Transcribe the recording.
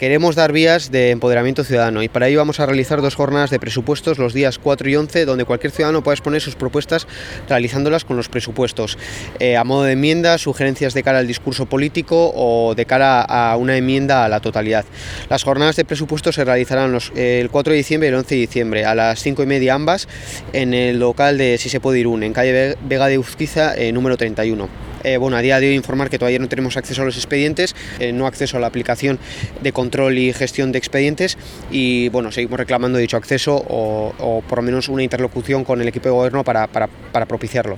Queremos dar vías de empoderamiento ciudadano y para ello vamos a realizar dos jornadas de presupuestos los días 4 y 11 donde cualquier ciudadano pueda exponer sus propuestas realizándolas con los presupuestos eh, a modo de enmienda, sugerencias de cara al discurso político o de cara a una enmienda a la totalidad. Las jornadas de presupuestos se realizarán el 4 de diciembre y el 11 de diciembre a las 5 y media ambas en el local de Si se puede Irún, en calle Vega de Uzquiza, eh, número 31. Eh, bueno, a día de hoy informar que todavía no tenemos acceso a los expedientes, eh, no acceso a la aplicación de control y gestión de expedientes y bueno, seguimos reclamando dicho acceso o, por lo menos una interlocución con el equipo de gobierno para, para propiciarlo.